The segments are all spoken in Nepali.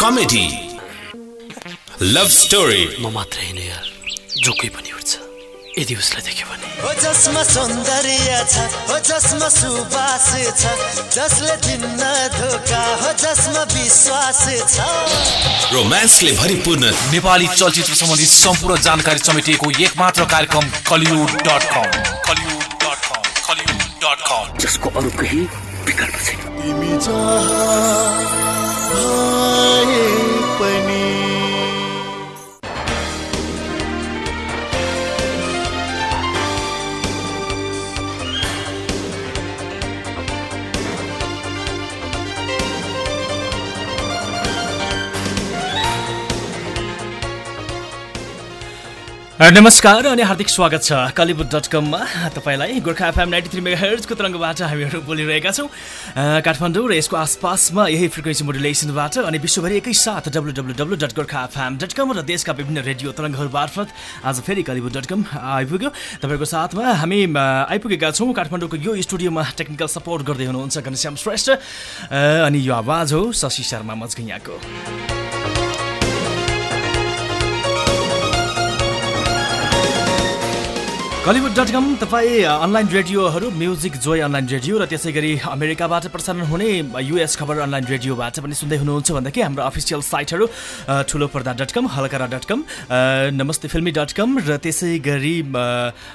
कमेडी। लभ स्टोरी म मात्र होइन यार। जो कोही पनि उठ्छ यदि उसलाई देख्यो भने। हो जसमा सौन्दर्य छ हो जसमा सुवास छ जसले दिन्न धोका हो जसमा विश्वास छ। रोमान्सले भरिपूर्ण। नेपाली चलचित्र सम्बन्धी सम्पूर्ण जानकारी समेटिएको एक मात्र कार्यक्रम Kollywood dot com. Kollywood dot com. Kollywood dot com. जसको अरू केही विकल्प छैन। तिमी जहाँ भए पनि नमस्कार अनि हार्दिक स्वागत छ कलिबुड डट कममा तपाईँलाई Gorkha FM ninety three mega हेर्जको तरङ्गबाट हामीहरू बोलिरहेका छौँ। काठमाडौँ र यसको आसपासमा यही फ्रिक्वेन्सी मोडुलेसनबाट अनि विश्वभरि एकैसाथ W W W dot Gorkha FM dot com र देशका विभिन्न रेडियो तरङ्गहरू मार्फत आज फेरि कलिबुड डट कम आइपुग्यो। तपाईँको साथमा हामी आइपुगेका छौँ। काठमाडौँको यो स्टुडियोमा टेक्निकल सपोर्ट गर्दै हुनुहुन्छ घनश्याम श्रेष्ठ। अनि यो आवाज हो शशि शर्मा मजगैयाको। कलिउड डट कम तपाईँ अनलाइन रेडियोहरू म्युजिक जोय अनलाइन रेडियो र त्यसै गरी अमेरिकाबाट प्रसारण हुने युएस खबर अनलाइन रेडियोबाट पनि सुन्दै हुनुहुन्छ भन्दाखेरि हाम्रो अफिसियल साइटहरू ठुलो पर्दा डट कम हलकरा डट कम नमस्ते फिल्मी डट कम र त्यसै गरी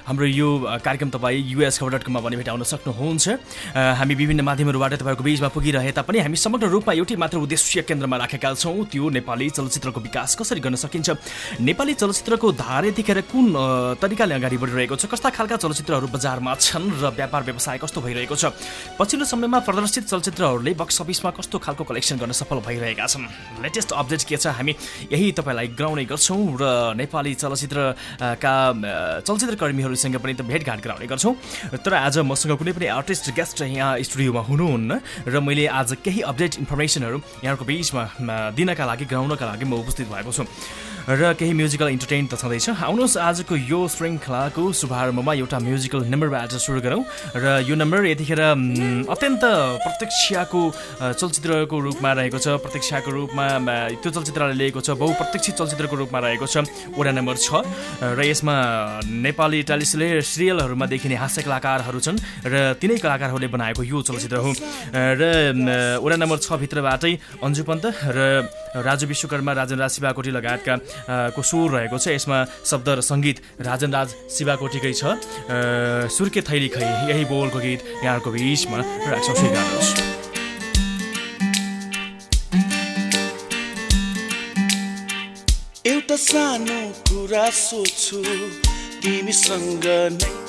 हाम्रो यो कार्यक्रम तपाईँ युएस खबर डट कममा पनि भेटाउन सक्नुहुन्छ। हामी विभिन्न माध्यमहरूबाट तपाईँहरूको बिचमा पुगिरहे तापनि हामी समग्र रूपमा एउटै मात्र उद्देश्य केन्द्रमा राखेका छौँ त्यो नेपाली चलचित्रको विकास कसरी गर्न सकिन्छ नेपाली चलचित्रको धार यतिखेर कुन तरिकाले अगाडि बढिरहेको छ कस्ता खालका चलचित्रहरू बजारमा छन् र व्यापार व्यवसाय कस्तो भइरहेको छ? पछिल्लो समयमा प्रदर्शित चलचित्रहरूले बक्स अफिसमा कस्तो खालको कलेक्सन गर्न सफल भइरहेका छन्? लेटेस्ट अपडेट के छ हामी यही तपाईँलाई गराउने गर्छौँ र नेपाली चलचित्रका अ, चलचित्र कर्मीहरूसँग पनि त भेटघाट गराउने गर्छौँ। तर आज मसँग कुनै पनि आर्टिस्ट गेस्ट यहाँ स्टुडियोमा हुनुहुन्न र मैले आज केही अपडेट इन्फर्मेसनहरू यहाँको बिचमा दिनका लागि गराउनका लागि म उपस्थित भएको छु। र केही म्युजिकल इन्टरटेन त छँदैछ। आउनुहोस् आजको यो श्रृङ्खलाको शुभारम्भमा एउटा म्युजिकल नम्बरबाट सुरु गरौँ। र यो नम्बर यतिखेर अत्यन्त प्रत्यक्षको चलचित्रको रूपमा रहेको छ। प्रत्यक्षको रूपमा त्यो चलचित्रले लिएको छ। बहुप्रत्यक्ष चलचित्रको रूपमा रहेको छ। वडा नम्बर छ। र यसमा नेपाली टेलिसिले सिरियलहरूमा देखिने हास्य कलाकारहरू छन् र तिनै कलाकारहरूले बनाएको यो चलचित्र हो। र वडा नम्बर छ भित्रबाटै अन्जु पन्त र राजु विश्वकर्मा राजन राज शिवाकोटी लगायतका को स्वर रहेको छ। यसमा शब्द र सङ्गीत राजन राज शिवाकोटीकै छ। सुर्के थैली खै यही बोलको गीत यहाँहरूको बिचमा राख्छौँ। स्वीकार्नुहोस् एउटा सानो कुरा सोध्छु तिमीसँग नै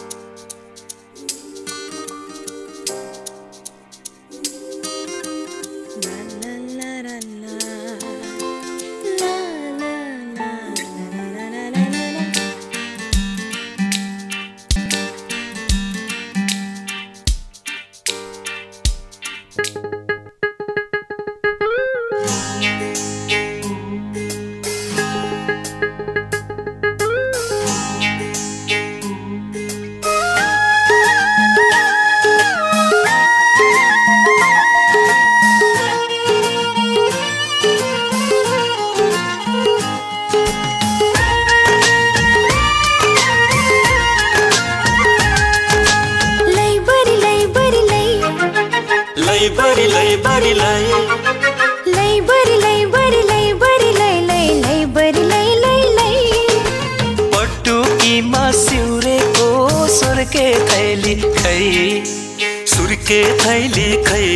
थैली खै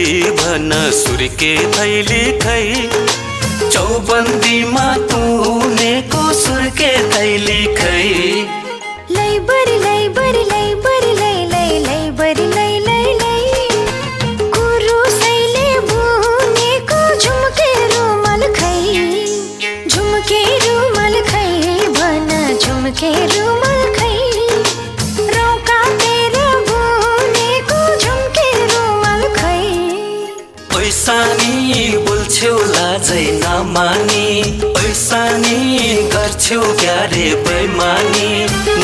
भन सुर्के थैली खै। चौबन्दीमा तुनेको सुर्के थैली खै। पैसानी गर्छौ क्यारे बैमानी।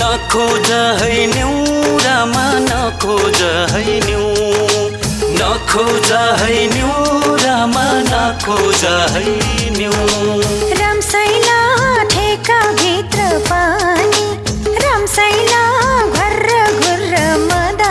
नखोज है न्यौरामा नखोज है न्यौ। नखोजा है न्यु रामा नखोजा है न्यु। रमसैला ठेका भित्र पानी। रमसैला घर्र घुर्र मदानी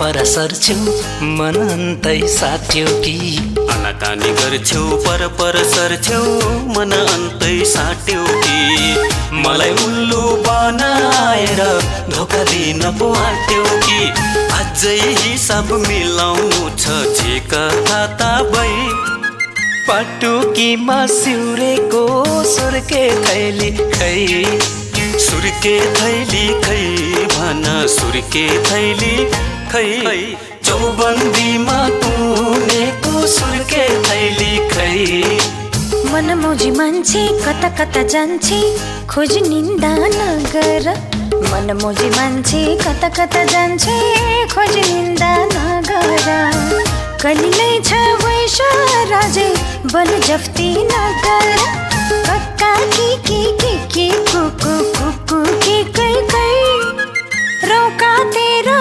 पर पर सर्छु मन अन्तै साथ्यो कि? आनाकानी गर्छु पर पर सर्छु मन अन्तै साट्यो कि? मलाई उल्लु बनाएर धोका दिन पो आँट्यो कि? अझै हिसाब मिलाउनु छ झेका खाता भई पाटुकीमा सिउरेको सुर्के थैली खै। सुर्के थैली खै भन सुर्के थैली खै? चौबन्दीमा तुनेको सुर्के थैली खै? मनमोजी मान्छे कता कता जान्छे खोज निन्दा नगर। मनमोजी मान्छे कता कता जान्छे खोज निन्दा नगर। कलिलै छ वैश राजे बल जफ्ती नगर। कक्का की की की की कुकु कुकु की कै कै रौका तेरा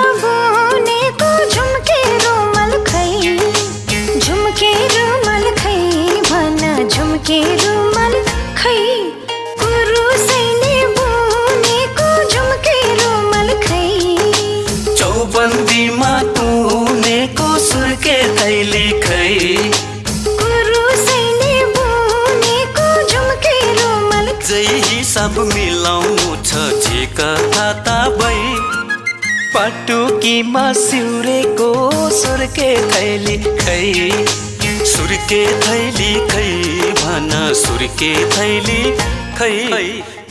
पाटुकीमा सिउरेको सुर्के थैली खै। सुर्के थैली खै भन सुर्के थैली खै।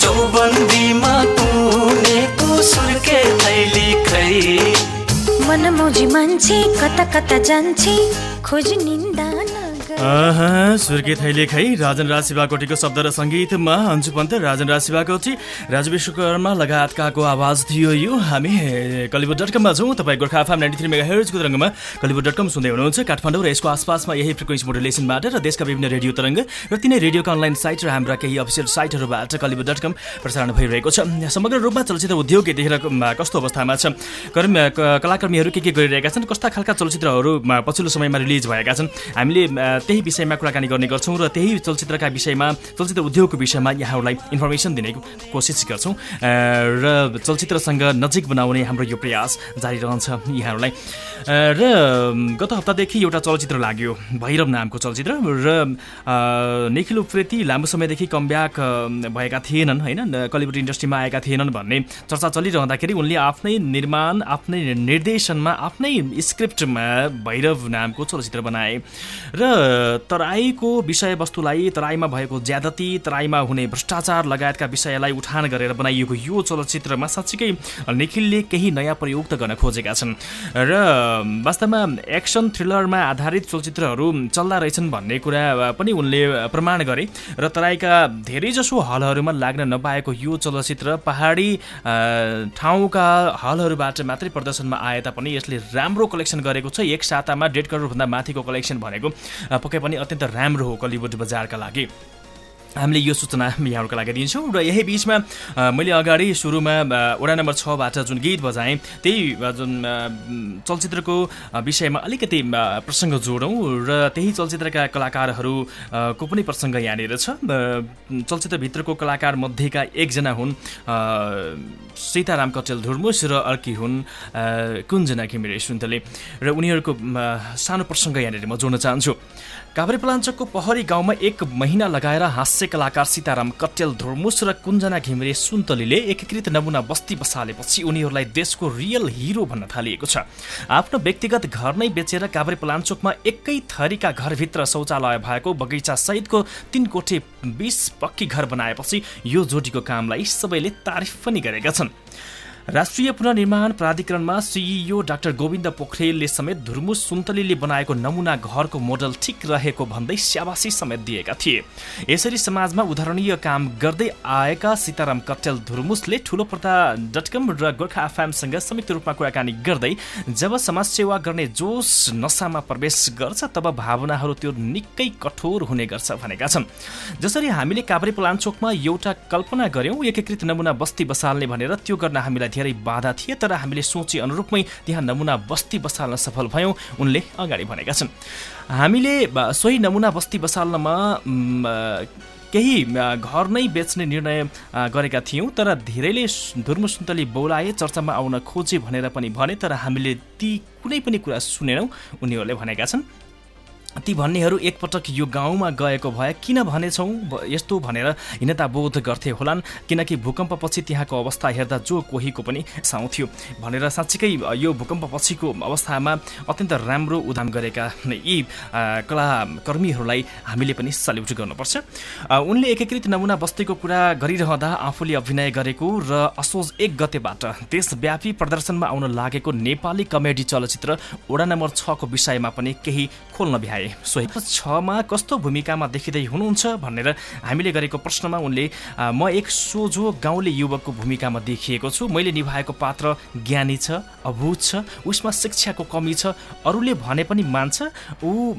चौबन्दीमा तुनेको सुर्के थैली खै। मनमोजी मान्छे कता कता जान्छे खोज निन्दा सुर्के थैले खै राजन राज शिवाकोटीको शब्द र सङ्गीतमा अन्जु पन्त राजन राज शिवाकोटी राजु विश्वकर्मा लगायतकाको आवाज थियो यो। हामी कलिबुड डट कममा छौँ। तपाईँ Gorkha FM ninety three mega हेर्जको तरङ्गमा कलिबुड डट कम सुन्दै हुनुहुन्छ। काठमाडौँ र यसको आसपासमा यही फ्रिक्वेन्सी मोडुलेसनबाट र देशका विभिन्न रेडियो तरङ्ग र तिनै रेडियोका अनलाइन साइट र हाम्रा केही अफिसियल साइटहरूबाट कलिबुड डट कम प्रसारण भइरहेको छ। समग्र रूपमा चलचित्र उद्योग यतिखेर कस्तो अवस्थामा छ? कर्म कलाकर्मीहरू के के गरिरहेका छन्? कस्ता खालका चलचित्रहरू पछिल्लो समयमा रिलिज भएका छन्? हामीले त्यही विषयमा कुराकानी गर्ने गर्छौँ र त्यही चलचित्रका विषयमा चलचित्र उद्योगको विषयमा यहाँहरूलाई इन्फर्मेसन दिने कोसिस गर्छौँ। र चलचित्रसँग नजिक बनाउने हाम्रो यो प्रयास जारी रहन्छ यहाँहरूलाई। र गत हप्तादेखि एउटा चलचित्र लाग्यो भैरव नामको चलचित्र। र निखिल उप्रेती लामो समयदेखि कमब्याक भएका थिएनन् होइन? कलिउड इन्डस्ट्रीमा आएका थिएनन् भन्ने चर्चा चलिरहँदाखेरि उनले आफ्नै निर्माण आफ्नै निर्देशनमा आफ्नै स्क्रिप्टमा भैरव नामको चलचित्र बनाए। र तराईको विषयवस्तुलाई तराईमा भएको ज्यादती तराईमा हुने भ्रष्टाचार लगायतका विषयलाई उठान गरेर बनाइएको यो चलचित्रमा साँच्चीकै निखिलले केही नयाँ प्रयोग त गर्न खोजेका छन्। र वास्तवमा एक्सन थ्रिलरमा आधारित चलचित्रहरू चल्दा रहेछन् भन्ने कुरा पनि उनले प्रमाण गरे। र तराईका धेरैजसो हलहरूमा लाग्न नपाएको यो चलचित्र पहाडी ठाउँका हलहरूबाट मात्रै प्रदर्शनमा आए तापनि यसले राम्रो कलेक्सन गरेको छ। एक सातामा डेढ करोडभन्दा माथिको कलेक्सन भनेको। पक्कै पनि अत्यन्त राम्रो हो कलिउड बजारका लागि। हामीले यो सूचना यहाँहरूका लागि दिन्छौँ र यही बिचमा मैले अगाडि सुरुमा वडा नम्बर छबाट जुन गीत बजाएँ त्यही जुन चलचित्रको विषयमा अलिकति प्रसङ्ग जोडौँ र त्यही चलचित्रका कलाकारहरू अ, को पनि प्रसङ्ग यहाँनिर छ। चलचित्रभित्रको कलाकार मध्येका एकजना हुन् सीताराम कटेल धुर्मुस र अर्की हुन् कुञ्जना घिमिरे सुन्तले। र उनीहरूको सानो प्रसङ्ग यहाँनिर म जोड्न चाहन्छु। काभ्रेपलाञ्चोकको पहरी गाउँमा एक महिना लगाएर हाँस्य कलाकार सीताराम कट्टेल धुर्मुस र कुञ्जना घिमिरे सुन्तलीले एकीकृत नमुना बस्ती बसालेपछि उनीहरूलाई देशको रियल हिरो भन्न थालिएको छ। आफ्नो व्यक्तिगत घर नै बेचेर काभ्रे पलाञ्चोकमा एकै थरीका घरभित्र शौचालय भएको बगैँचा सहितको तीन कोठे बिस पक्की घर बनाएपछि यो जोडीको कामलाई सबैले तारिफ पनि गरेका छन्। soon. राष्ट्रिय पुनर्निर्माण प्राधिकरणमा सिइओ डाक्टर गोविन्द पोखरेलले समेत धुर्मुस सुन्तलीले बनाएको नमुना घरको मोडल ठिक रहेको भन्दै स्याबासी समेत दिएका थिए। यसरी समाजमा उदाहरणीय काम गर्दै आएका सीताराम कट्टेल धुर्मुसले ठुलो पर्दा डट कम र गोर्खा एफएमसँग संयुक्त रूपमा कुराकानी गर्दै जब समाजसेवा गर्ने जोस नसामा प्रवेश गर्छ तब भावनाहरू त्यो निकै कठोर हुने गर्छ भनेका छन्। जसरी हामीले काभ्रे पलाञ्चोकमा एउटा कल्पना गऱ्यौँ एकीकृत नमुना बस्ती बसाल्ने भनेर त्यो गर्न हामीलाई धेरै बाधा थिए तर हामीले सोचे अनुरूपमै त्यहाँ नमुना बस्ती बसाल्न सफल भयौँ उनले अगाडि भनेका छन्। हामीले सोही नमुना बस्ती बसाल्नमा केही घर नै बेच्ने निर्णय गरेका थियौँ तर धेरैले सु- धुर्म सुन्तली बौलाए चर्चामा आउन खोजे भनेर पनि भने तर हामीले ती कुनै पनि कुरा सुनेनौँ उनीहरूले भनेका छन्। ती भन्नेहरू एकपटक यो गाउँमा गएको भए किन भनेछौँ? यस्तो भनेर हिनता बोध गर्थे होलान् किनकि भूकम्पपछि त्यहाँको अवस्था हेर्दा जो कोहीको पनि साउँथ्यो भनेर साँच्चीकै यो भूकम्पपछिको अवस्थामा अत्यन्त राम्रो उदाम गरेका यी कलाकर्मीहरूलाई हामीले पनि सल्युट गर्नुपर्छ। उनले एकीकृत नमुना बस्तीको कुरा गरिरहँदा आफूले अभिनय गरेको र असोज एक गतेबाट देशव्यापी प्रदर्शनमा आउन लागेको नेपाली कमेडी चलचित्र वडा नम्बर छको विषयमा पनि केही खोल्न भ्याए। सोही छमा कस्तो भूमिकामा देखिँदै हुनुहुन्छ भनेर हामीले गरेको प्रश्नमा उनले "आ, म एक सोझो गाउँले युवकको भूमिकामा देखिएको छु। मैले निभाएको पात्र ज्ञानी छ अभूत छ उसमा शिक्षाको कमी छ अरूले भने पनि मान्छ ऊ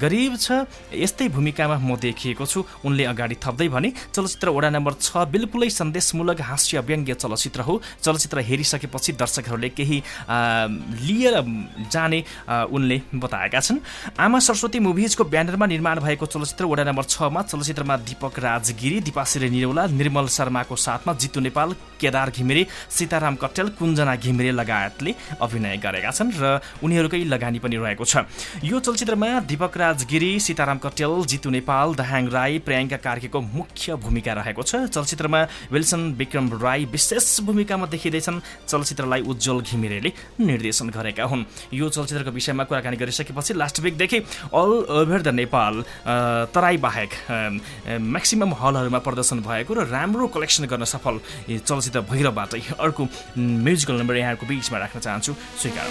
गरिब छ यस्तै भूमिकामा म देखिएको छु। उनले अगाडि थप्दै भने चलचित्र वडा नम्बर छ बिल्कुलै सन्देशमूलक हास्य व्यङ्ग्य चलचित्र हो। चलचित्र हेरिसकेपछि दर्शकहरूले केही लिएर जाने उनले बताएका छन्। आमा सरस्वती मुभिजको ब्यानरमा निर्माण भएको चलचित्र वडा नम्बर छमा चलचित्रमा दीपक राजगिरी दिपाश्री निरौला निर्मल शर्माको साथमा जितु नेपाल केदार घिमिरे सीताराम कट्टेल कुञ्जना घिमिरे लगायतले अभिनय गरेका छन् र उनीहरूकै लगानी पनि रहेको छ। यो चलचित्रमा दीपक राजगिरी सीताराम कट्टेल जितु नेपाल दहाङ राई प्रियङ्का कार्कीको मुख्य भूमिका रहेको छ। चलचित्रमा विल्सन विक्रम राई विशेष भूमिकामा देखिँदैछन्। चलचित्रलाई उज्जवल घिमिरेले निर्देशन गरेका हुन्। यो चलचित्रको विषयमा कुराकानी गरिसकेपछि last विकदेखि all over the Nepal Terai बाहेक म्याक्सिमम् हलहरूमा प्रदर्शन भएको र राम्रो कलेक्सन गर्न सफल चलचित्र भैरवबाटै अर्को म्युजिकल नम्बर यहाँहरूको बिचमा राख्न चाहन्छु स्वीकार।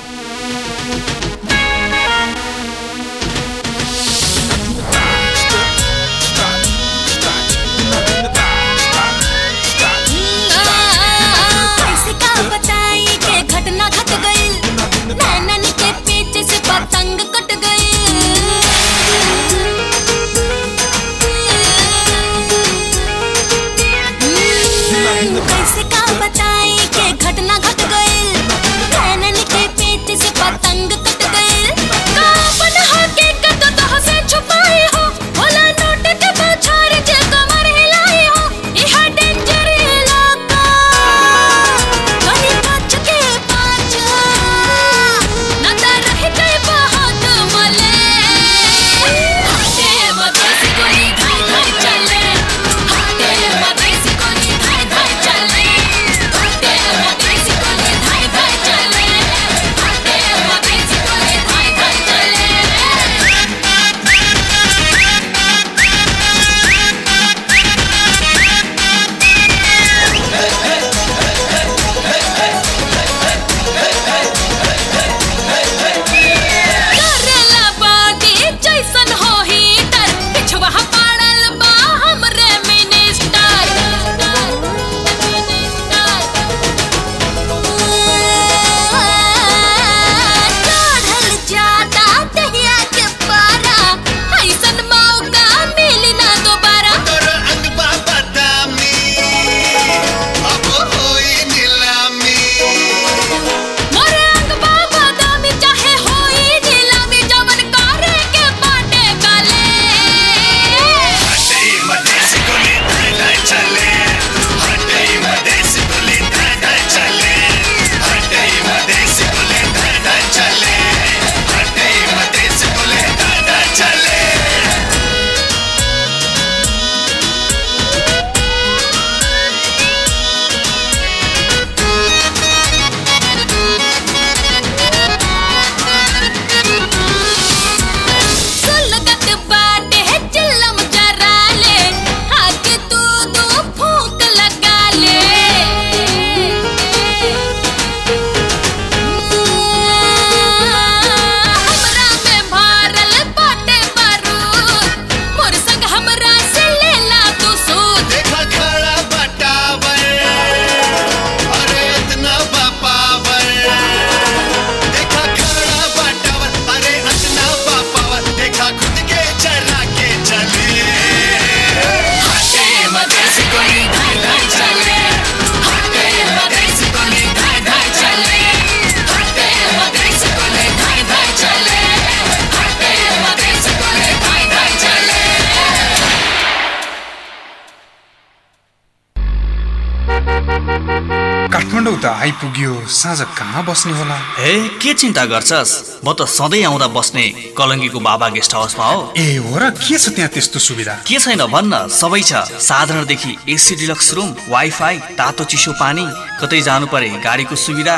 त आइपुग्यो साँझ कहाँ बस्ने होला हे के चिन्ता गर्छस्? म त सधैँ आउँदा बस्ने कलङ्गीको बाबा गेस्ट हाउसमा हो। ए हो र के छ त्यहाँ त्यस्तो सुविधा? के छैन भन्न? सबै छ। साधारणदेखि एसी डिलक्स रुम वाइफाई तातो चिसो पानी कतै जानु परे गाडीको सुविधा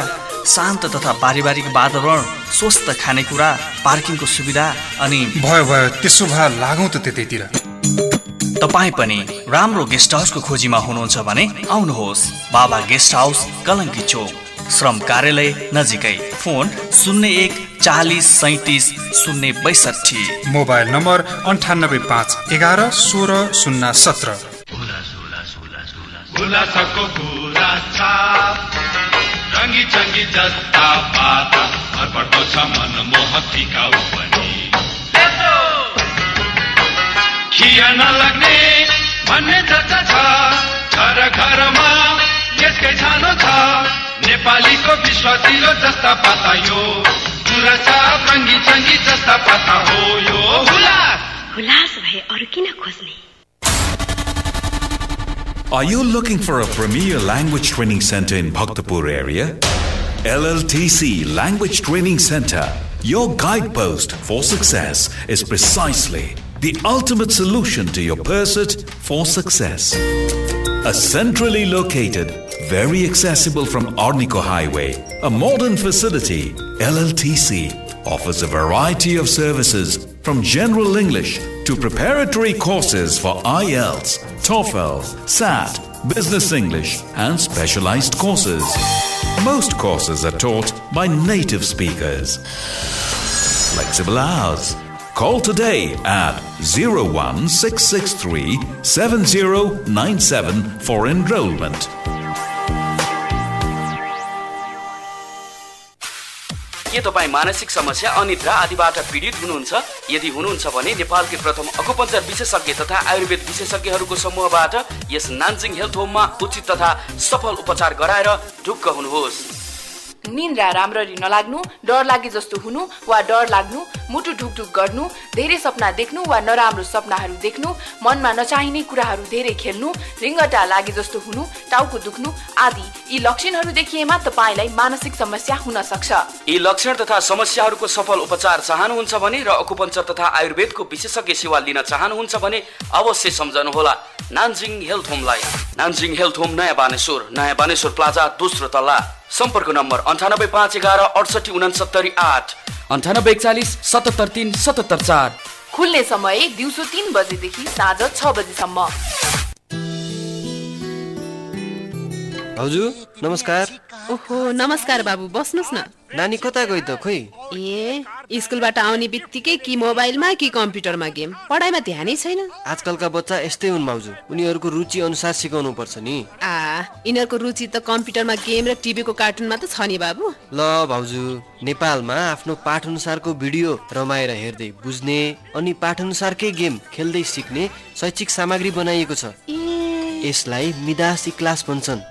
शान्त तथा पारिवारिक वातावरण स्वस्थ खानेकुरा पार्किङको सुविधा अनि भयो भयो त्यसो भए लागौँ त त्यतैतिर। तपाईँ पनि राम्रो गेस्ट हाउसको खोजीमा हुनुहुन्छ भने आउनुहोस्। बाबा गेस्ट हाउस कलङ्की चोक। श्रम कार्यालय नजिकै। फोन शून्य एक चालिस सैतिस शून्य बैसठी। मोबाइल नम्बर अन्ठानब्बे पाँच एघार सोह्र शून्य सत्र। जस्ता पाता खिया नलाग्ने भन्ने चर्चा छ घर घरमा यसकै छानो छ नेपालीको विश्वासिलो जस्ता पाता यो कुरा छाप रङ्गी चङ्गी जस्ता पाता हो यो हुलास हुलास भए अरू किन खोज्ने Are you looking for a premier language training center in Bhaktapur area? LLTC Language Training Center, your guidepost for success, is precisely the ultimate solution to your pursuit for success. A centrally located, very accessible from Arnico Highway, a modern facility, LLTC offers a variety of services from general English to preparatory courses for IELTS, TOEFL, SAT, Business English, and specialized courses. Most courses are taught by native speakers. Flexible hours. Call today at 01663 7097 for enrollment. के तपाईँ मानसिक समस्या अनिद्रा आदिबाट पीडित हुनुहुन्छ यदि हुनुहुन्छ भने नेपालकै प्रथम अकुपञ्चर विशेषज्ञ तथा आयुर्वेद विशेषज्ञहरूको समूहबाट यस नान्जिङ हेल्थ होममा उचित तथा सफल उपचार गराएर ढुक्क हुनुहोस् निन्द्रा राम्ररी नलाग्नु डर लागे जस्तो हुनु वा डर लाग्नु मुटु ढुकढुक गर्नु धेरै सपना देख्नु वा नराम्रो सपनाहरू देख्नु मनमा नचाहिने कुराहरू धेरै खेल्नु रिङ्गटा लागे जस्तो हुनु टाउको दुख्नु आदि यी लक्षणहरू देखिएमा तपाईँलाई मानसिक समस्या हुन सक्छ। यी लक्षण तथा समस्याहरूको सफल उपचार चाहनुहुन्छ भने र अकुपञ्चर तथा आयुर्वेदको विशेषज्ञ सेवा लिन चाहनुहुन्छ भने अवश्य सम्झनुहोला। नान्जिङ हेल्थ होमलाई। नान्जिङ हेल्थ होम नयाँ बानेश्वर नयाँ बानेश्वर प्लाजा दोस्रो तल्ला। सम्पर्क नम्बर अन्ठानब्बे पाँच एघार अडसठी उनासत्तरी आठ। अन्ठानब्बे एकचालिस सतहत्तर तिन सतहत्तर चार। खुल्ने समय दिउँसो तिन बजेदेखि साँझ छ बजीसम्म। भाउजू नमस्कार। ओहो नमस्कार बाबु बस्नुहोस् न। नानी कता गई त खोइ? ए स्कुलबाट आउने बित्तिकै कि मोबाइलमा कि कम्प्युटरमा गेम? पढाइमा ध्यानै छैन। आजकलका बच्चा यस्तै हुन् भाउजू उनीहरूको रुचि अनुसार सिकाउनु पर्छ नि। आ यिनीहरूको रुचि त कम्प्युटरमा गेम र टिभीको कार्टुनमा त छ नि बाबु। ल भाउजू नेपालमा आफ्नो पाठ अनुसारको भिडियो रमाएर हेर्दै बुझ्ने अनि पाठ अनुसारकै गेम खेल्दै सिक्ने शैक्षिक सामग्री बनाइएको छ। यसलाई मिदासी क्लास भन्छन्।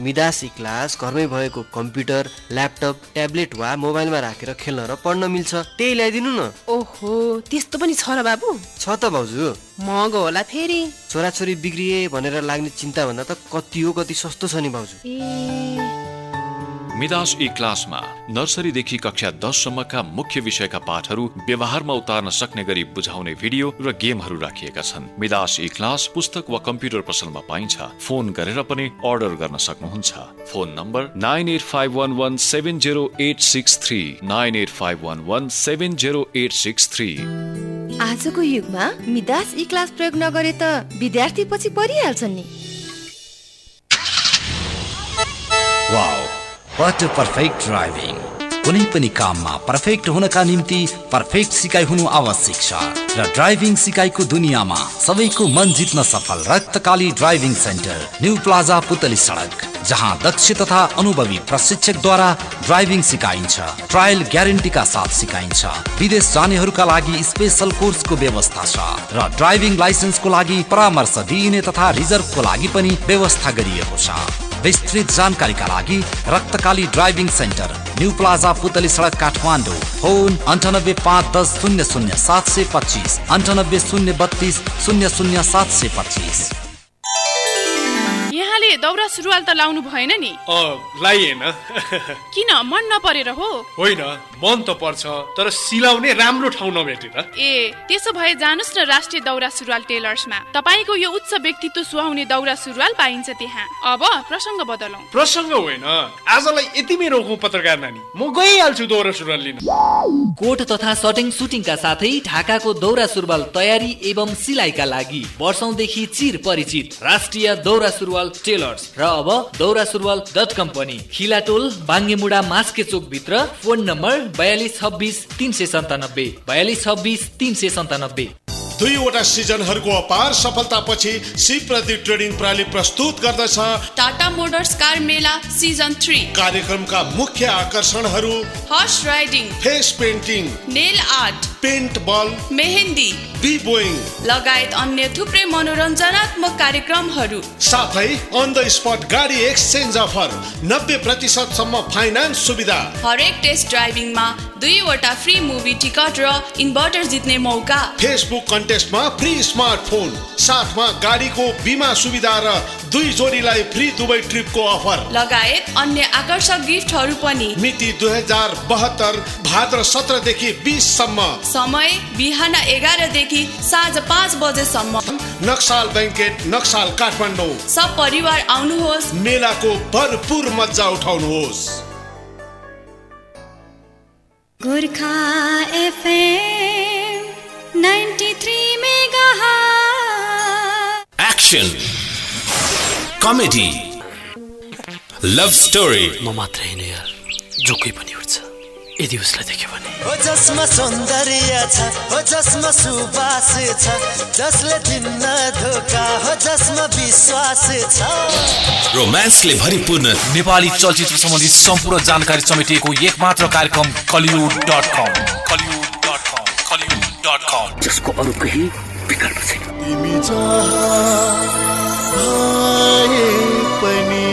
मिदासी क्लास घरमै भएको कम्प्युटर ल्यापटप ट्याब्लेट वा मोबाइलमा राखेर खेल्न र पढ्न मिल्छ। त्यही ल्याइदिनु न। ओहो त्यस्तो पनि छ र बाबु। छ त भाउजू। महँगो होला फेरि। छोराछोरी बिग्रिए भनेर लाग्ने चिन्ता भन्दा त कति हो कति सस्तो छ नि भाउजू। मिदास ई क्लासमा नर्सरीदेखि कक्षा दससम्मका मुख्य विषयका पाठहरू व्यवहारमा उतार्न सक्ने गरी बुझाउने भिडियो र गेमहरू राखिएका छन्। मिदास ई क्लास पुस्तक वा कम्प्युटर पसलमा पाइन्छ। फोन गरेर पनि अर्डर गर्न सक्नुहुन्छ। Phone number nine eight five one one seven zero eight six three. Nine eight five one one seven zero eight six three. आजको युगमा मिदास ई क्लास प्रयोग नगरे त विद्यार्थी पछि परिहाल्छन् नि। वाउ। वाट पर्फेक्ट ड्राइभिङ कुनै पनि काममा पर्फेक्ट हुनका निम्ति पर्फेक्ट सिकाइ हुनु आवश्यक छ र ड्राइभिङ सिकाइको दुनियाँमा सबैको मन जित्न सफल Raktakali driving centre new plaza Putali Sadak जहाँ दक्ष तथा अनुभवी प्रशिक्षकद्वारा ड्राइभिङ सिकाइन्छ ट्रायल ग्यारेन्टीका साथ सिकाइन्छ विदेश जानेहरूका लागि स्पेसल कोर्सको व्यवस्था छ र ड्राइभिङ लाइसेन्सको लागि परामर्श दिइने तथा रिजर्भको लागि पनि व्यवस्था गरिएको छ विस्तृत जानकारीका लागि Raktakali driving centre new plaza Putali Sadak Kathmandu. Phone अन्ठानब्बे पाँच दस शून्य शून्य सात सय पच्चिस अन्ठानब्बे शून्य बत्तिस शून्य शून्य सात सय पच्चिस। दौरा सुरुवाल त लाउनु भएन नि। लाइएन। किन? मन नपरेर हो। होइन मन त पर्छ तर सिलाउने राम्रो ठाउँ नभेटेर। ए त्यसो भए जानुस् न राष्ट्रिय दौरा सुरुवाल टेलर्समा। तपाईँको यो उच्च व्यक्तित्व सुहाउने दौरा सुरुवाल पाइन्छ त्यहाँ। अब प्रसङ्ग बदलौँ। प्रसङ्ग होइन। आजलाई यतिमै रोकौँ पत्रकार नानी। म गइहाल्छु दौरा सुरुवाल लिन। कोट तथा सटिङ सुटिङका साथै ढाकाको दौरा सुरुवाल तयारी एवं सिलाइका लागि वर्षौंदेखि चिर परिचित राष्ट्रिय दौरा सुरुवाल टेलर्स र अब दौरा सुरुवाल डट कम्पनी। खिलाटोल बाङ्गेमुडा मास्के चोक भित्र फोन नम्बर बयालिस छब्बिस तिन सय सन्तानब्बे। बयालिस छब्बिस तिन सय सन्तानब्बे। दुईवटा सिजनहरूको अपार सफलतापछि शिव प्रदीप ट्रेडिङ प्रणाली प्रस्तुत गर्दछ। टाटा मोटर्स कार मेला सिजन थ्री। कार्यक्रमका मुख्य आकर्षणहरू horse riding face painting nail art paint ball mehndi B boying. लगायत अन्य थुप्रै मनोरञ्जनात्मक कार्यक्रमहरू। साथै अन द स्पट गाडी एक्सचेन्ज अफर नब्बे प्रतिशतसम्म फाइनान्स सुविधा। हरेक टेस्ट ड्राइभिङमा दुईवटा फ्री मुभी टिकट र इन्भर्टर जित्ने मौका। फेसबुक कन्टेस्टमा फ्री स्मार्टफोन साथमा गाडीको बिमा सुविधा र दुई जोडीलाई फ्री दुबई ट्रिपको अफर। लगायत अन्य आकर्षक गिफ्टहरू पनि। मिति दुई हजार बहत्तर भाद्र सत्रदेखि बिससम्म। समय बिहान एघारदेखि साँझ पाँच बजेसम्म। नक्साल ब्याङ्केट नक्साल काठमाडौँ। सब परिवार आउनुहोस्। मेलाको भरपुर मजा उठाउनुहोस्। Gorkha FM 93 mega action comedy love story म मात्रै होइन यार। जो कोही पनि उठ्छ। यदि उसलाई देख्यो भने। हो जसमा सौन्दर्य छ हो जसमा सुवास छ जसले दिन्न धोका हो जसमा विश्वास छ। रोमान्सले भरिपूर्ण। नेपाली चलचित्र सम्बन्धी सम्पूर्ण जानकारी समेटिएको एक मात्र कार्यक्रम Kollywood dot com. Kollywood com जसको अरू केही विकल्प छैन। तिमी पनि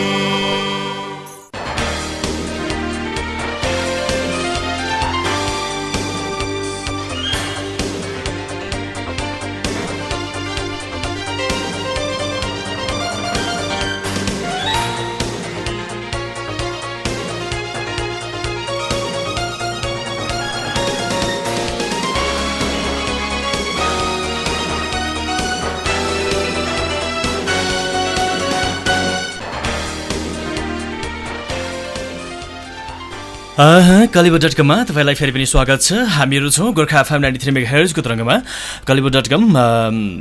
कलिबो डट कममा तपाईँलाई फेरि पनि स्वागत छ। हामीहरू छौँ Gorkha FM ninety three mega हेयर्सको तरङ्गमा। कलिबो डट कम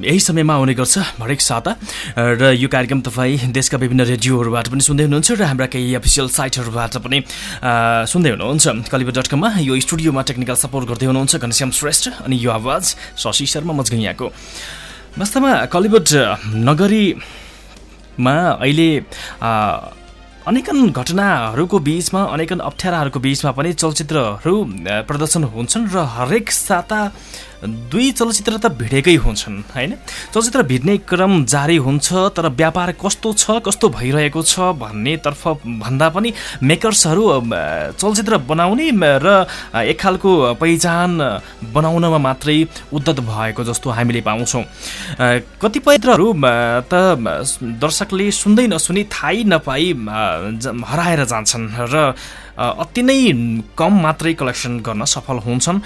यही समयमा आउने गर्छ हरेक साता। र यो कार्यक्रम तपाईँ देशका विभिन्न रेडियोहरूबाट पनि सुन्दै हुनुहुन्छ र हाम्रा केही अफिसियल साइटहरूबाट पनि सुन्दै हुनुहुन्छ। कलिबो डट कममा यो स्टुडियोमा टेक्निकल सपोर्ट गर्दै हुनुहुन्छ घनश्याम श्रेष्ठ अनि यो आवाज शशि शर्मा मजगैयाको। वास्तवमा कलिबोड नगरीमा अहिले अनेकन घटनाहरूको बिचमा अनेकन अप्ठ्याराहरूको बिचमा पनि चलचित्रहरू प्रदर्शन हुन्छन् र हरेक साता दुई चलचित्र त भिडेकै हुन्छन् होइन? चलचित्र भिड्ने क्रम जारी हुन्छ तर व्यापार कस्तो छ कस्तो भइरहेको छ भन्नेतर्फ भन्दा पनि मेकर्सहरू चलचित्र बनाउने र एक खालको पहिचान बनाउनमा मात्रै उद्दत भएको जस्तो हामीले पाउँछौँ। अ, कतिपय चित्रहरू अ, त दर्शकले सुन्दै नसुनी थाहै नपाई हराएर जान्छन् र अति नै कम मात्रै कलेक्सन गर्न सफल हुन्छन्।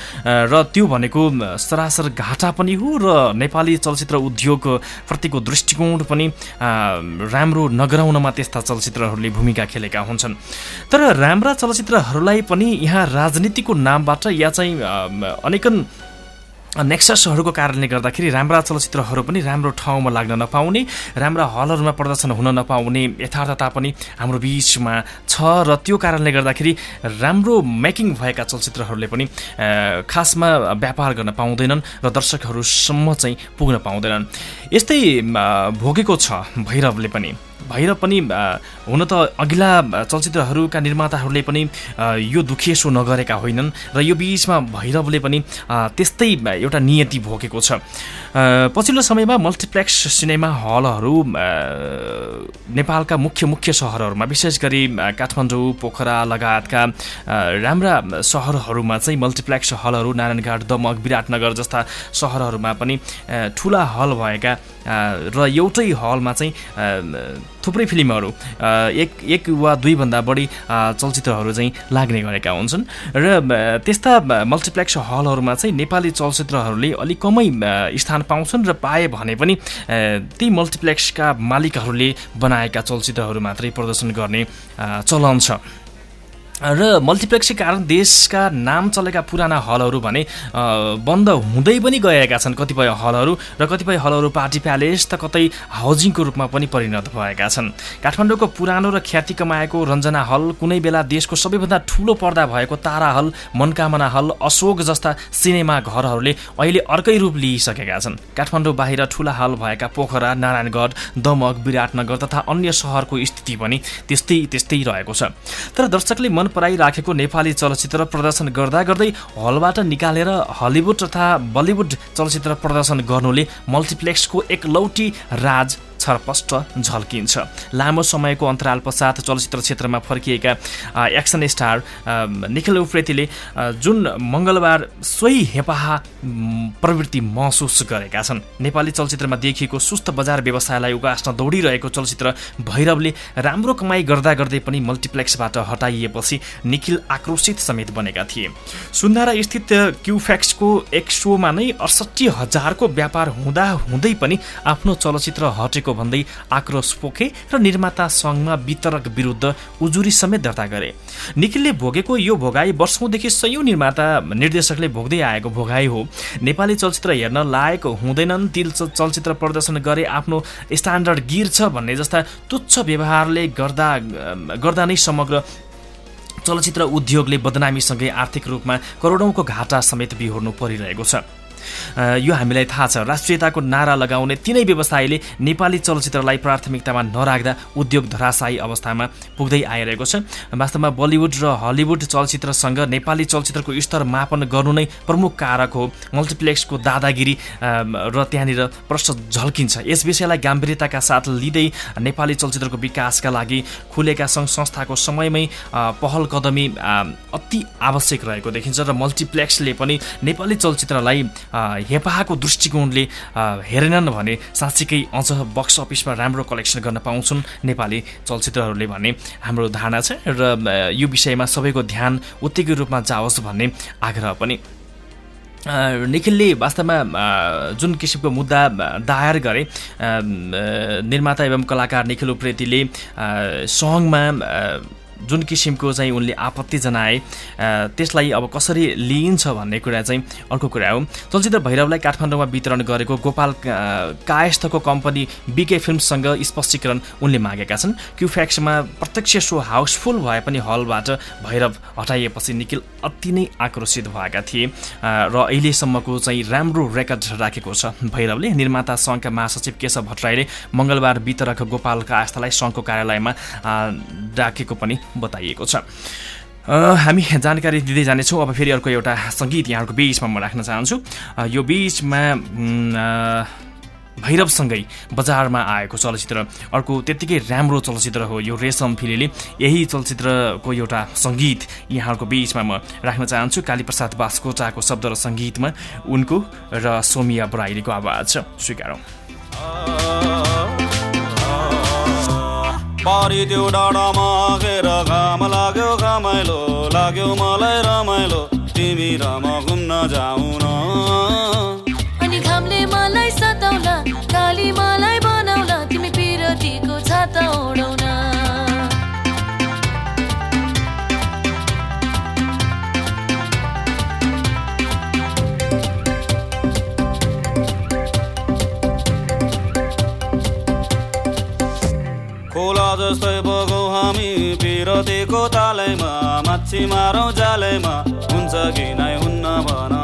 र त्यो भनेको सरासर घाटा पनि हो र नेपाली चलचित्र उद्योग प्रतिको दृष्टिकोण पनि राम्रो नगराउनमा त्यस्ता चलचित्रहरूले भूमिका खेलेका हुन्छन्। तर राम्रा चलचित्रहरूलाई पनि यहाँ राजनीतिको नामबाट या चाहिँ अनेकन नेक्ससहरूको कारणले गर्दाखेरि राम्रा चलचित्रहरू पनि राम्रो ठाउँमा लाग्न नपाउने राम्रा हलहरूमा प्रदर्शन हुन नपाउने यथार्थता पनि हाम्रो बिचमा छ र त्यो कारणले गर्दाखेरि राम्रो मेकिङ भएका चलचित्रहरूले पनि खासमा व्यापार गर्न पाउँदैनन् र दर्शकहरूसम्म चाहिँ पुग्न पाउँदैनन्। यस्तै भोगेको छ भैरवले पनि। भैरव पनि हुन त अघिल्ला चलचित्रहरूका निर्माताहरूले पनि यो दुखेसो नगरेका होइनन् र यो बिचमा भैरवले पनि त्यस्तै एउटा नियति भोगेको छ। पछिल्लो समयमा मल्टिप्लेक्स सिनेमा हलहरू नेपालका मुख्य मुख्य सहरहरूमा विशेष गरी काठमाडौँ पोखरा लगायतका राम्रा सहरहरूमा चाहिँ मल्टिप्लेक्स हलहरू नारायणघाट दमक विराटनगर जस्ता सहरहरूमा पनि ठुला हल भएका र एउटै हलमा चाहिँ थुप्रै फिल्महरू एक एक वा दुईभन्दा बढी चलचित्रहरू चाहिँ लाग्ने गरेका हुन्छन्। र त्यस्ता मल्टिप्लेक्स हलहरूमा चाहिँ नेपाली चलचित्रहरूले अलिक कमै स्थान पाउँछन् र पाए भने पनि ती मल्टिप्लेक्सका मालिकहरूले बनाएका चलचित्रहरू मात्रै प्रदर्शन गर्ने चलन छ। र मल्टिप्लेक्सकै कारण देशका नाम चलेका पुराना हलहरू भने बन्द हुँदै पनि गएका छन् कतिपय हलहरू र कतिपय हलहरू पार्टी प्यालेस त कतै हाउजिङको रूपमा पनि परिणत भएका छन्। काठमाडौँको पुरानो र ख्याति कमाएको रञ्जना हल कुनै बेला देशको सबैभन्दा ठुलो पर्दा भएको तारा हल मनकामना हल अशोक जस्ता सिनेमा घरहरूले अहिले अर्कै रूप लिइसकेका छन्। काठमाडौँ बाहिर ठुला हल भएका पोखरा नारायणगढ दमक विराटनगर तथा अन्य सहरको स्थिति पनि त्यस्तै त्यस्तै रहेको छ। तर दर्शकले पराइराखेको नेपाली चलचित्र प्रदर्शन गर्दा गर्दै हलबाट निकालेर हलिउड तथा बलिउड चलचित्र प्रदर्शन गर्नुले मल्टिप्लेक्सको एकलौटी राज छरपष्ट झल्किन्छ। लामो समयको अन्तराल पश्चात चलचित्र क्षेत्रमा फर्किएका एक्सन स्टार निखिल उप्रेतीले जुन मङ्गलबार सोही हेपाहा प्रवृत्ति महसुस गरेका छन्। नेपाली चलचित्रमा देखिएको सुस्त बजार व्यवसायलाई उगास्न दौडिरहेको चलचित्र भैरवले राम्रो कमाई गर्दा गर्दै पनि मल्टिप्लेक्सबाट हटाइएपछि निखिल आक्रोशित समेत बनेका थिए। सुन्धारा स्थित क्युफ्याक्सको एक सोमा नै अडसट्ठी हजारको व्यापार हुँदा हुँदै पनि आफ्नो चलचित्र हटेको भन्दै आक्रोश पोखे र निर्माता सङ्घमा वितरक विरुद्ध उजुरी समेत दर्ता गरे। निखिलले भोगेको यो भोगाई वर्षौँदेखि सयौँ निर्माता निर्देशकले भोग्दै आएको भोगाई हो। नेपाली चलचित्र हेर्न लायक हुँदैनन् ती च- चलचित्र प्रदर्शन गरे आफ्नो स्ट्यान्डर्ड गिर्छ भन्ने जस्ता तुच्छ व्यवहारले गर्दा गर्दा नै समग्र चलचित्र उद्योगले बदनामीसँगै आर्थिक रूपमा करोडौँको घाटा समेत बिहोर्नु परिरहेको छ। यो हामीलाई थाहा छ। राष्ट्रियताको नारा लगाउने तिनै व्यवसायीले नेपाली चलचित्रलाई प्राथमिकतामा नराख्दा उद्योग धराशायी अवस्थामा पुग्दै आइरहेको छ। वास्तवमा बलिउड र हलिउड चलचित्रसँग नेपाली चलचित्रको स्तर मापन गर्नु नै प्रमुख कारक हो। मल्टिप्लेक्सको दादागिरी र त्यहाँनिर प्रश्न झल्किन्छ। यस विषयलाई गम्भीरताका साथ लिँदै नेपाली चलचित्रको विकासका लागि खुलेका सङ्घ संस्थाको समयमै पहल कदमी अति आवश्यक रहेको देखिन्छ। र मल्टिप्लेक्सले पनि नेपाली चलचित्रलाई हेपाहाको दृष्टिकोणले हेरेनन् भने साँच्चीकै अझ बक्स अफिसमा राम्रो कलेक्सन गर्न पाउँछन् नेपाली चलचित्रहरूले भन्ने हाम्रो धारणा छ र यो विषयमा सबैको ध्यान उत्तिकै रूपमा जाओस् भन्ने आग्रह पनि। निखिलले वास्तवमा जुन किसिमको मुद्दा दायर गरे निर्माता एवं कलाकार निखिल उप्रेतीले अ, जुन किसिमको चाहिँ उनले आपत्ति जनाए त्यसलाई अब कसरी लिइन्छ भन्ने कुरा चाहिँ अर्को कुरा हो। चलचित्र भैरवलाई काठमाडौँमा वितरण गरेको गोपाल कायस्थको कम्पनी बिके फिल्मसँग स्पष्टीकरण उनले मागेका छन्। क्युफ्याक्समा प्रत्यक्ष सो हाउसफुल भए पनि हलबाट भैरव हटाइएपछि निखिल अति नै आक्रोशित भएका थिए र अहिलेसम्मको चाहिँ राम्रो रेकर्ड राखेको छ भैरवले। निर्माता सङ्घका महासचिव केशव भट्टराईले मङ्गलबार वितरक गोपाल कायस्थलाई सङ्घको कार्यालयमा डाकेको पनि बताइएको छ। हामी जानकारी दिँदै जानेछौँ। अब फेरि अर्को एउटा सङ्गीत यहाँहरूको बिचमा म राख्न चाहन्छु। यो बिचमा भैरवसँगै बजारमा आएको चलचित्र। अर्को त्यत्तिकै राम्रो चलचित्र हो यो रेशम फिलेले। यही चलचित्रको एउटा सङ्गीत यहाँहरूको बिचमा म राख्न चाहन्छु। कालीप्रसाद बास्कोटाको शब्द र सङ्गीतमा उनको र सोमिया बराइलीको आवाज। छ स्वीकारौँ पारिदेऊ डाँडामा घाम लाग्यो घामाइलो लाग्यो मलाई रमाइलो। तिमी र म घुम्न जाउँ तालैमा माछी मारौँ जालैमा हुन्छ कि नै हुन्न भन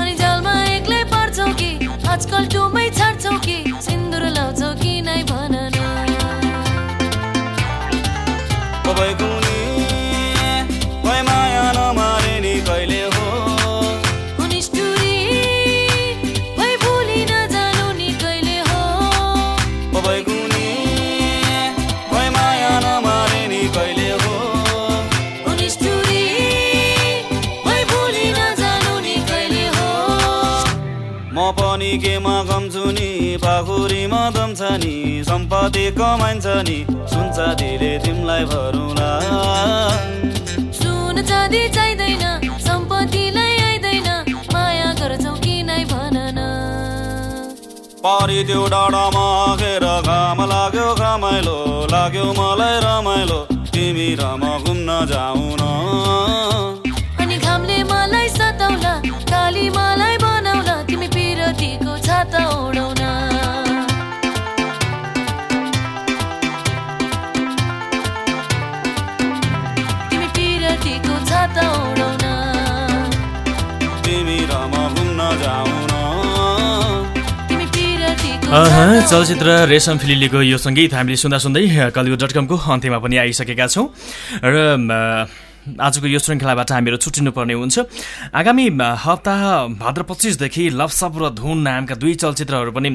अनि जालमा एक्लै पर्छौ कि आजकल टुमै छाड्छौ कि सिन्दुर लाउँछौ कि नै भन हामी केमा कम छु नि पाखुरीमा दम छ नि सम्पत्ति कमाइन्छ नि सुन्छ धेरै तिमीलाई भरौँला। सुन चाँदी चाहिँदैन सम्पत्तिलाई आइँदैन माया गर्छौ कि नै भन न पारी त्यो डाँडामा आएर घाम लाग्यो घमाइलो लाग्यो मलाई रमाइलो तिमी र म घुम्न जाउँ न अनि घामले मलाई सताउला काली मलाई चलचित्र रेशम फिलिलीको यो सङ्गीत हामीले सुन्दा सुन्दै कलिउड डट कमको अन्त्यमा पनि आइसकेका छौँ. र आजको यो श्रृङ्खलाबाट हामीहरू छुट्टिनु पर्ने हुन्छ आगामी हप्ता भाद्र पच्चिसदेखि लपसप र धुन नामका दुई चलचित्रहरू पनि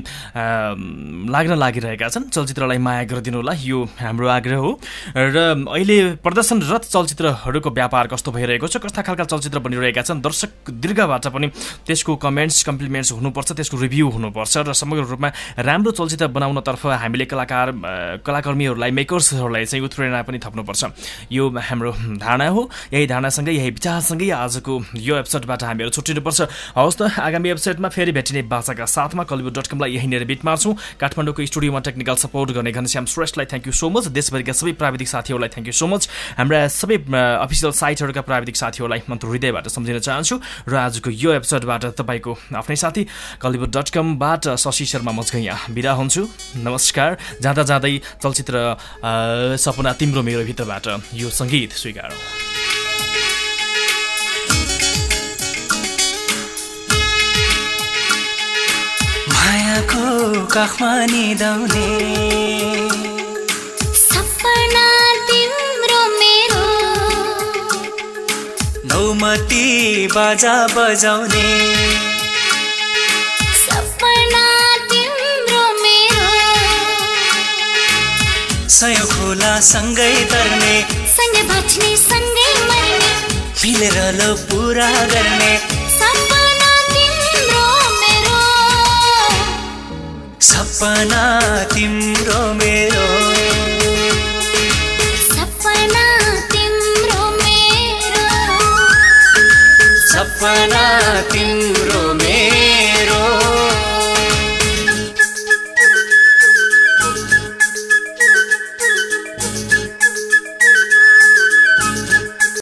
लाग्न लागिरहेका छन्। चलचित्रलाई माया गरिदिनु होला यो हाम्रो आग्रह हो। र अहिले प्रदर्शनरत चलचित्रहरूको व्यापार कस्तो भइरहेको छ कस्ता खालका चलचित्र बनिरहेका छन् दर्शक दीर्घबाट पनि त्यसको कमेन्ट्स कम्प्लिमेन्ट्स हुनुपर्छ त्यसको रिभ्यू हुनुपर्छ र समग्र रूपमा राम्रो चलचित्र बनाउनतर्फ हामीले कलाकार कलाकर्मीहरूलाई मेकर्सहरूलाई चाहिँ उत्प्रेरणा पनि थप्नुपर्छ। यो हाम्रो धारणा हो। यही धारणासँगै यही विचारसँगै आजको यो एपिसोडबाट हामीहरू छुट्टिनुपर्छ। हवस् त आगामी एपिसोडमा फेरि भेटिने बाचाका साथमा कलिउड डट कमलाई यहीँनिर बिट मार्छौँ। काठमाडौँको स्टुडियोमा टेक्निकल सपोर्ट गर्ने घनश्याम श्रेष्ठलाई थ्याङ्क यू सो मच देशभरिका सबै प्राविधिक साथीहरूलाई थ्याङ्क यू सो मच हाम्रा सबै अफिसियल साइटहरूका प्राविधिक साथीहरूलाई म हृदयबाट सम्झिन चाहन्छु र आजको यो एपिसोडबाट तपाईँको आफ्नै साथी कलिउड डट कमबाट शशि शर्मा मजगैया बिदा हुन्छु। नमस्कार। जाँदा जाँदै चलचित्र सपना तिम्रो मेरो भित्रबाट यो सङ्गीत स्वीकार। काखमा निदाउने सपना तिम्रो मेरो। नौमती बाजा बजाउने। सपना तिम्रो मेरो। सय खोला सँगै तर्ने। सँगै बाँच्ने सँगै मर्ने। मिलेर लो पुरा गर्ने। सपना तिम्रो मेरो। सपना तिम्रो मेरो। सपना